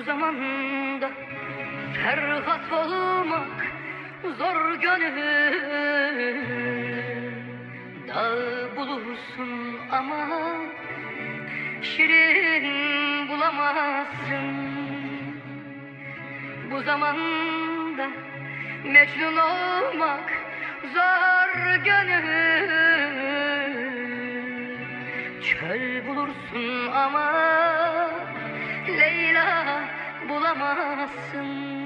Bu zamanda Ferhat olmak zor gönül. Dağ bulursun ama Şirin bulamazsın. Bu zamanda Mecnun olmak zor gönül. Çöl bulursun ama Leyla bulamazsın